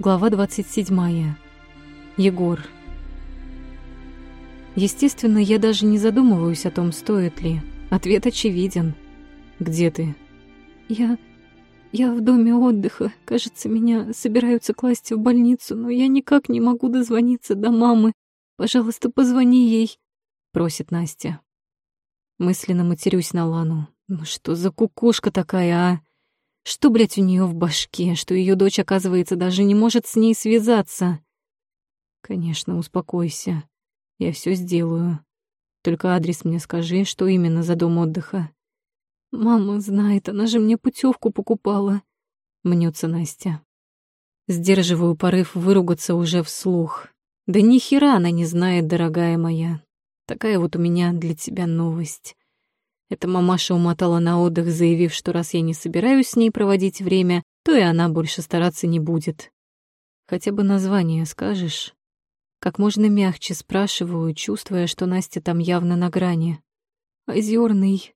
Глава 27. Егор. Естественно, я даже не задумываюсь о том, стоит ли. Ответ очевиден. «Где ты?» «Я... я в доме отдыха. Кажется, меня собираются класть в больницу, но я никак не могу дозвониться до мамы. Пожалуйста, позвони ей», — просит Настя. Мысленно матерюсь на Лану. Ну что за кукушка такая, а? Что, блядь, у нее в башке, что ее дочь, оказывается, даже не может с ней связаться? Конечно, успокойся. Я все сделаю. Только адрес мне скажи, что именно за дом отдыха. Мама знает, она же мне путевку покупала. Мнется Настя. Сдерживаю порыв выругаться уже вслух. Да ни хера она не знает, дорогая моя. Такая вот у меня для тебя новость. Эта мамаша умотала на отдых, заявив, что раз я не собираюсь с ней проводить время, то и она больше стараться не будет. Хотя бы название скажешь? Как можно мягче спрашиваю, чувствуя, что Настя там явно на грани. Озерный.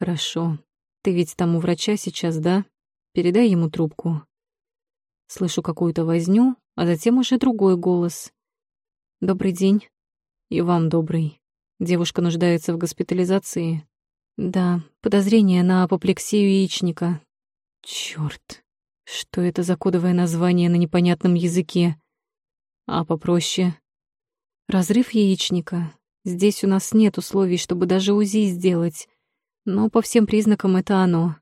Хорошо. Ты ведь там у врача сейчас, да? Передай ему трубку. Слышу какую-то возню, а затем уже другой голос. Добрый день. И вам добрый. Девушка нуждается в госпитализации. Да, подозрение на апоплексию яичника. Чёрт, что это за кодовое название на непонятном языке? А попроще. Разрыв яичника. Здесь у нас нет условий, чтобы даже УЗИ сделать. Но по всем признакам это оно.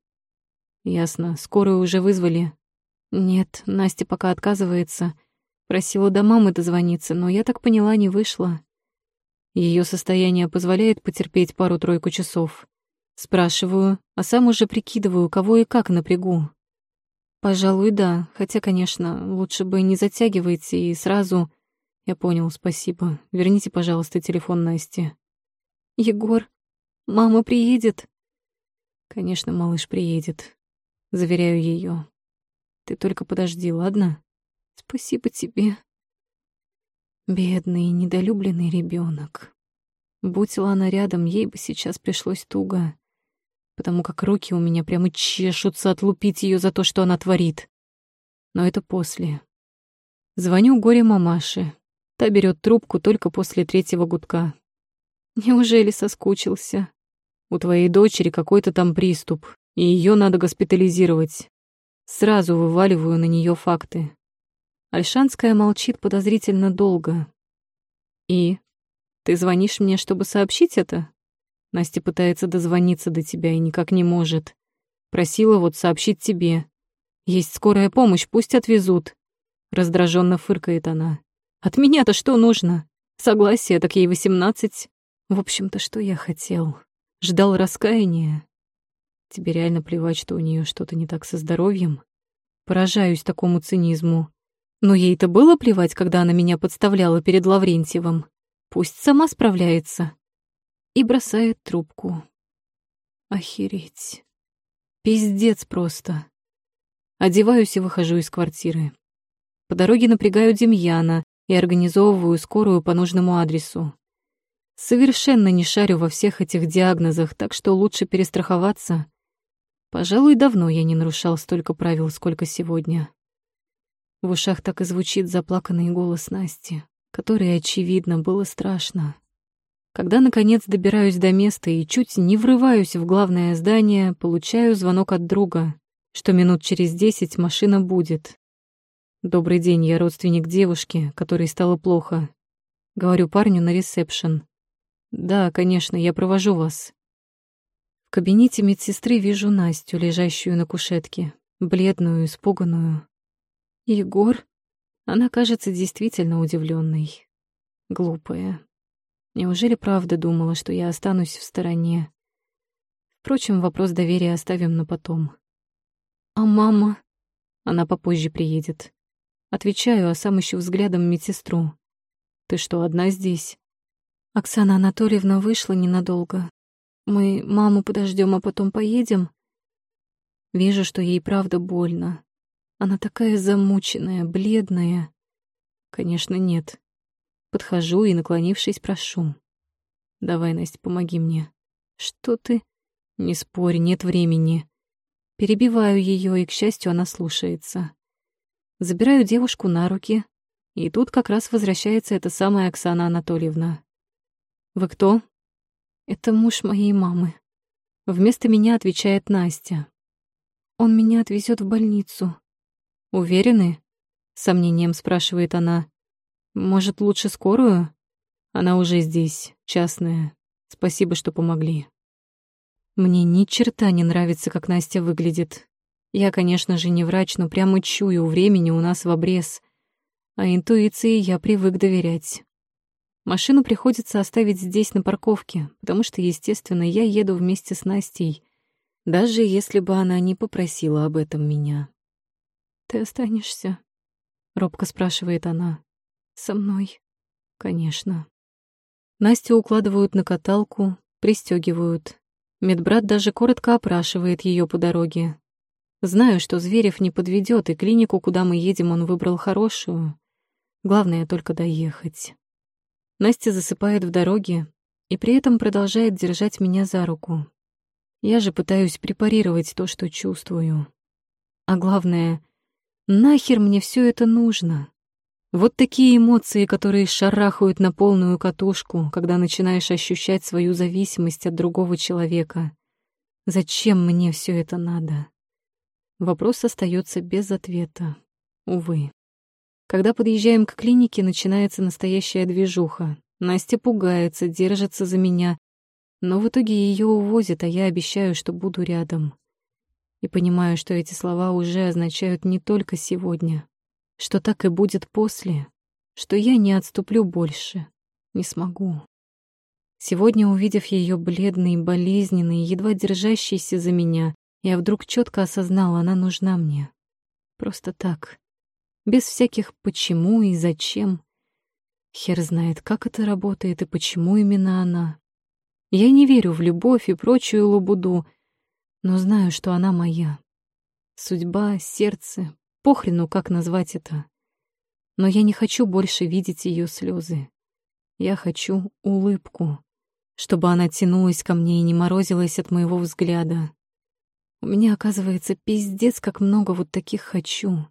Ясно. Скорую уже вызвали? Нет, Настя пока отказывается. Просила до мамы дозвониться, но я так поняла, не вышло. Ее состояние позволяет потерпеть пару-тройку часов. Спрашиваю, а сам уже прикидываю, кого и как напрягу. Пожалуй, да, хотя, конечно, лучше бы не затягивайте и сразу... Я понял, спасибо. Верните, пожалуйста, телефон Насти. Егор, мама приедет? Конечно, малыш приедет. Заверяю ее. Ты только подожди, ладно? Спасибо тебе. Бедный, недолюбленный ребенок. Будь Лана рядом, ей бы сейчас пришлось туго потому как руки у меня прямо чешутся отлупить ее за то, что она творит. Но это после. Звоню горе мамаше. Та берет трубку только после третьего гудка. Неужели соскучился? У твоей дочери какой-то там приступ, и ее надо госпитализировать. Сразу вываливаю на нее факты. Альшанская молчит подозрительно долго. И? Ты звонишь мне, чтобы сообщить это? Настя пытается дозвониться до тебя и никак не может. Просила вот сообщить тебе. Есть скорая помощь, пусть отвезут. Раздраженно фыркает она. От меня-то что нужно? Согласие, так ей восемнадцать. В общем-то, что я хотел? Ждал раскаяния. Тебе реально плевать, что у нее что-то не так со здоровьем? Поражаюсь такому цинизму. Но ей-то было плевать, когда она меня подставляла перед Лаврентьевым. Пусть сама справляется и бросает трубку. Охереть. Пиздец просто. Одеваюсь и выхожу из квартиры. По дороге напрягаю Демьяна и организовываю скорую по нужному адресу. Совершенно не шарю во всех этих диагнозах, так что лучше перестраховаться. Пожалуй, давно я не нарушал столько правил, сколько сегодня. В ушах так и звучит заплаканный голос Насти, который, очевидно, было страшно. Когда, наконец, добираюсь до места и чуть не врываюсь в главное здание, получаю звонок от друга, что минут через десять машина будет. «Добрый день, я родственник девушки, которой стало плохо». Говорю парню на ресепшн. «Да, конечно, я провожу вас». В кабинете медсестры вижу Настю, лежащую на кушетке, бледную, испуганную. «Егор?» Она кажется действительно удивленной. Глупая, Неужели правда думала, что я останусь в стороне? Впрочем, вопрос доверия оставим на потом. А мама? Она попозже приедет. Отвечаю, а сам ищу взглядом медсестру. Ты что, одна здесь? Оксана Анатольевна вышла ненадолго. Мы маму подождем, а потом поедем. Вижу, что ей правда больно. Она такая замученная, бледная. Конечно, нет. Подхожу и, наклонившись, прошу. «Давай, Настя, помоги мне». «Что ты?» «Не спорь, нет времени». Перебиваю ее, и, к счастью, она слушается. Забираю девушку на руки, и тут как раз возвращается эта самая Оксана Анатольевна. «Вы кто?» «Это муж моей мамы». Вместо меня отвечает Настя. «Он меня отвезет в больницу». «Уверены?» — сомнением спрашивает она. «Может, лучше скорую?» «Она уже здесь, частная. Спасибо, что помогли». Мне ни черта не нравится, как Настя выглядит. Я, конечно же, не врач, но прямо чую, времени у нас в обрез. А интуиции я привык доверять. Машину приходится оставить здесь, на парковке, потому что, естественно, я еду вместе с Настей, даже если бы она не попросила об этом меня. «Ты останешься?» — робко спрашивает она. «Со мной?» «Конечно». Настю укладывают на каталку, пристегивают. Медбрат даже коротко опрашивает ее по дороге. Знаю, что Зверев не подведет, и клинику, куда мы едем, он выбрал хорошую. Главное только доехать. Настя засыпает в дороге и при этом продолжает держать меня за руку. Я же пытаюсь препарировать то, что чувствую. А главное, нахер мне все это нужно? Вот такие эмоции, которые шарахают на полную катушку, когда начинаешь ощущать свою зависимость от другого человека. Зачем мне все это надо? Вопрос остается без ответа. Увы. Когда подъезжаем к клинике, начинается настоящая движуха. Настя пугается, держится за меня. Но в итоге ее увозят, а я обещаю, что буду рядом. И понимаю, что эти слова уже означают не только сегодня, что так и будет после, что я не отступлю больше, не смогу. Сегодня, увидев ее бледный, болезненный, едва держащийся за меня, я вдруг четко осознала, она нужна мне. Просто так, без всяких «почему» и «зачем». Хер знает, как это работает и почему именно она. Я не верю в любовь и прочую лабуду, но знаю, что она моя. Судьба, сердце, похрену, как назвать это. Но я не хочу больше видеть ее слезы. Я хочу улыбку, чтобы она тянулась ко мне и не морозилась от моего взгляда. У меня, оказывается, пиздец, как много вот таких «хочу».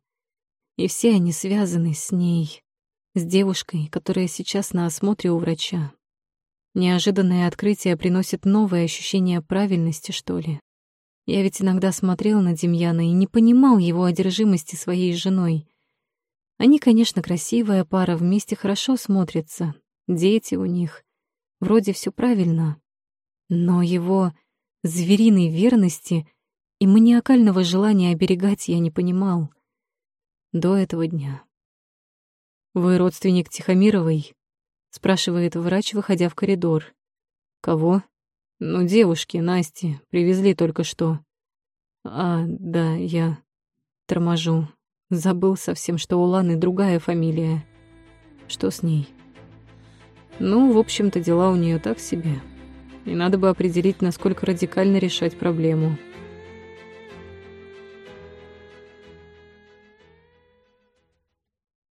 И все они связаны с ней, с девушкой, которая сейчас на осмотре у врача. Неожиданное открытие приносит новое ощущение правильности, что ли. Я ведь иногда смотрел на Демьяна и не понимал его одержимости своей женой. Они, конечно, красивая пара, вместе хорошо смотрятся, дети у них. Вроде все правильно. Но его звериной верности и маниакального желания оберегать я не понимал. До этого дня. «Вы родственник Тихомировой?» — спрашивает врач, выходя в коридор. «Кого?» «Ну, девушки, Насти, привезли только что». «А, да, я...» Торможу. Забыл совсем, что у Ланы другая фамилия. Что с ней? Ну, в общем-то, дела у нее так себе. И надо бы определить, насколько радикально решать проблему.